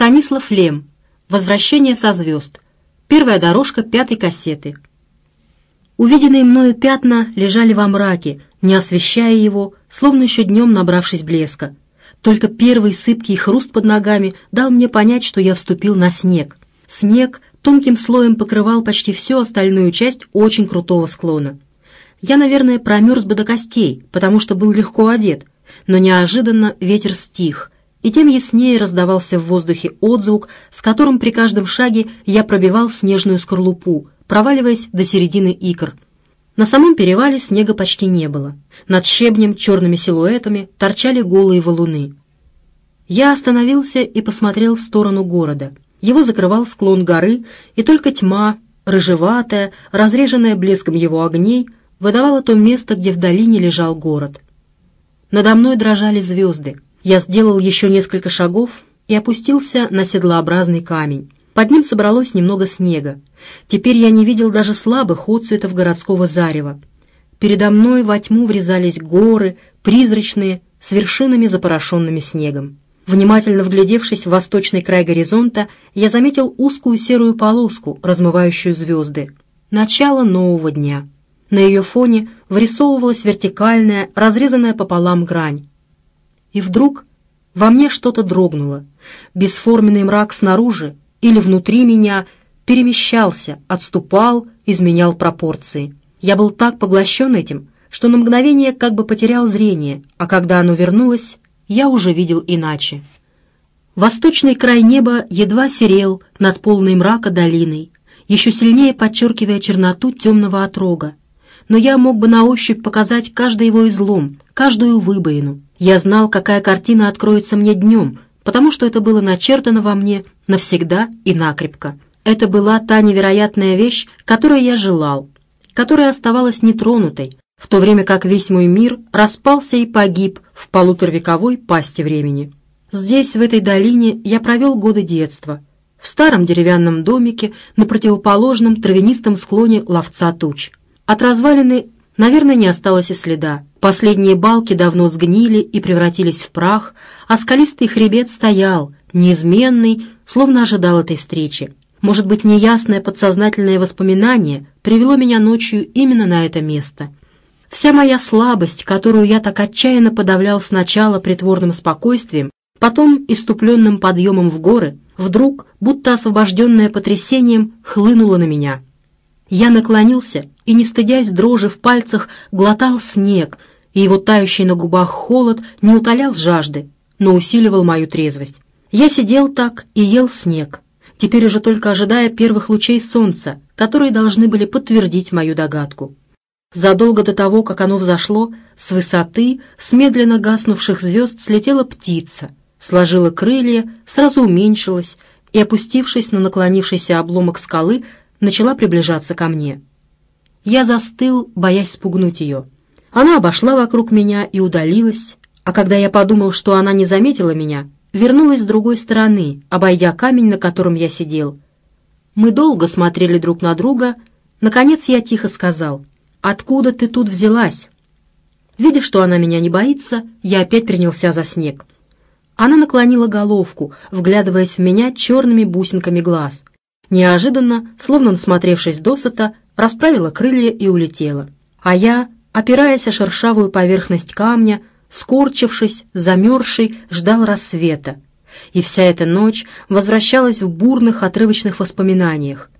Станислав Лем. Возвращение со звезд. Первая дорожка пятой кассеты. Увиденные мною пятна лежали во мраке, не освещая его, словно еще днем набравшись блеска. Только первый сыпкий хруст под ногами дал мне понять, что я вступил на снег. Снег тонким слоем покрывал почти всю остальную часть очень крутого склона. Я, наверное, промерз бы до костей, потому что был легко одет, но неожиданно ветер стих, и тем яснее раздавался в воздухе отзвук, с которым при каждом шаге я пробивал снежную скорлупу, проваливаясь до середины икр. На самом перевале снега почти не было. Над щебнем черными силуэтами торчали голые валуны. Я остановился и посмотрел в сторону города. Его закрывал склон горы, и только тьма, рыжеватая, разреженная блеском его огней, выдавала то место, где в долине лежал город. Надо мной дрожали звезды. Я сделал еще несколько шагов и опустился на седлообразный камень. Под ним собралось немного снега. Теперь я не видел даже слабых отцветов городского зарева. Передо мной во тьму врезались горы, призрачные, с вершинами, запорошенными снегом. Внимательно вглядевшись в восточный край горизонта, я заметил узкую серую полоску, размывающую звезды. Начало нового дня. На ее фоне вырисовывалась вертикальная, разрезанная пополам грань. И вдруг во мне что-то дрогнуло. Бесформенный мрак снаружи или внутри меня перемещался, отступал, изменял пропорции. Я был так поглощен этим, что на мгновение как бы потерял зрение, а когда оно вернулось, я уже видел иначе. Восточный край неба едва серел над полной мрака долиной, еще сильнее подчеркивая черноту темного отрога, но я мог бы на ощупь показать каждый его излом, каждую выбоину. Я знал, какая картина откроется мне днем, потому что это было начертано во мне навсегда и накрепко. Это была та невероятная вещь, которой я желал, которая оставалась нетронутой, в то время как весь мой мир распался и погиб в полуторавековой пасти времени. Здесь, в этой долине, я провел годы детства, в старом деревянном домике на противоположном травянистом склоне ловца туч. От развалины, наверное, не осталось и следа. Последние балки давно сгнили и превратились в прах, а скалистый хребет стоял, неизменный, словно ожидал этой встречи. Может быть, неясное подсознательное воспоминание привело меня ночью именно на это место. Вся моя слабость, которую я так отчаянно подавлял сначала притворным спокойствием, потом иступленным подъемом в горы, вдруг, будто освобожденное потрясением, хлынула на меня — я наклонился и, не стыдясь дрожи в пальцах, глотал снег, и его тающий на губах холод не утолял жажды, но усиливал мою трезвость. Я сидел так и ел снег, теперь уже только ожидая первых лучей солнца, которые должны были подтвердить мою догадку. Задолго до того, как оно взошло, с высоты, с медленно гаснувших звезд слетела птица, сложила крылья, сразу уменьшилась и, опустившись на наклонившийся обломок скалы, начала приближаться ко мне. Я застыл, боясь спугнуть ее. Она обошла вокруг меня и удалилась, а когда я подумал, что она не заметила меня, вернулась с другой стороны, обойдя камень, на котором я сидел. Мы долго смотрели друг на друга. Наконец я тихо сказал, «Откуда ты тут взялась?» Видя, что она меня не боится, я опять принялся за снег. Она наклонила головку, вглядываясь в меня черными бусинками глаз — Неожиданно, словно насмотревшись досыта, расправила крылья и улетела. А я, опираясь о шершавую поверхность камня, скорчившись, замерзший, ждал рассвета. И вся эта ночь возвращалась в бурных отрывочных воспоминаниях.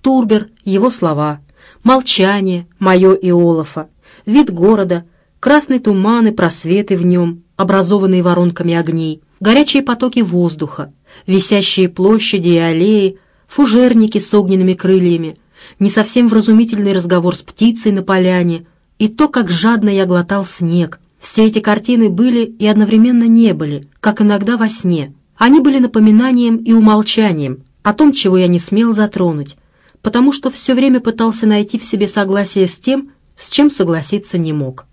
Турбер, его слова, молчание, мое и Олафа, вид города, красный туман и просветы в нем, образованные воронками огней, горячие потоки воздуха, висящие площади и аллеи, фужерники с огненными крыльями, не совсем вразумительный разговор с птицей на поляне и то, как жадно я глотал снег. Все эти картины были и одновременно не были, как иногда во сне. Они были напоминанием и умолчанием о том, чего я не смел затронуть, потому что все время пытался найти в себе согласие с тем, с чем согласиться не мог.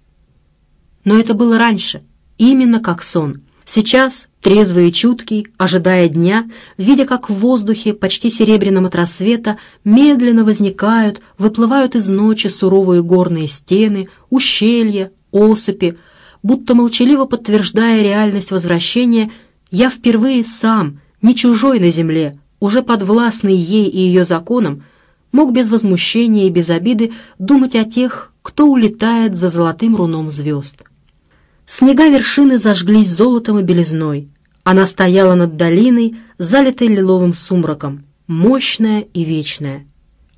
Но это было раньше, именно как сон — Сейчас, трезвый и чуткий, ожидая дня, видя, как в воздухе, почти серебряном от рассвета, медленно возникают, выплывают из ночи суровые горные стены, ущелья, осыпи, будто молчаливо подтверждая реальность возвращения, я впервые сам, не чужой на земле, уже подвластный ей и ее законам, мог без возмущения и без обиды думать о тех, кто улетает за золотым руном звезд. Снега вершины зажглись золотом и белизной. Она стояла над долиной, залитой лиловым сумраком, мощная и вечная.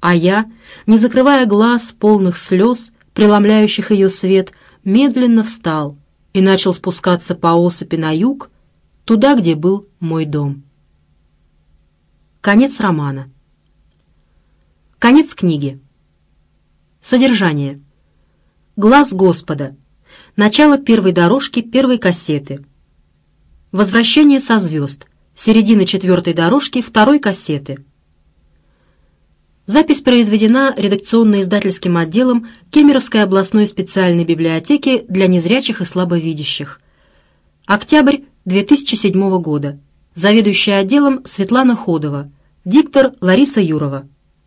А я, не закрывая глаз, полных слез, преломляющих ее свет, медленно встал и начал спускаться по осыпи на юг, туда, где был мой дом. Конец романа. Конец книги. Содержание. Глаз Господа. Начало первой дорожки первой кассеты. Возвращение со звезд. Середина четвертой дорожки второй кассеты. Запись произведена редакционно-издательским отделом Кемеровской областной специальной библиотеки для незрячих и слабовидящих. Октябрь 2007 года. Заведующая отделом Светлана Ходова. Диктор Лариса Юрова.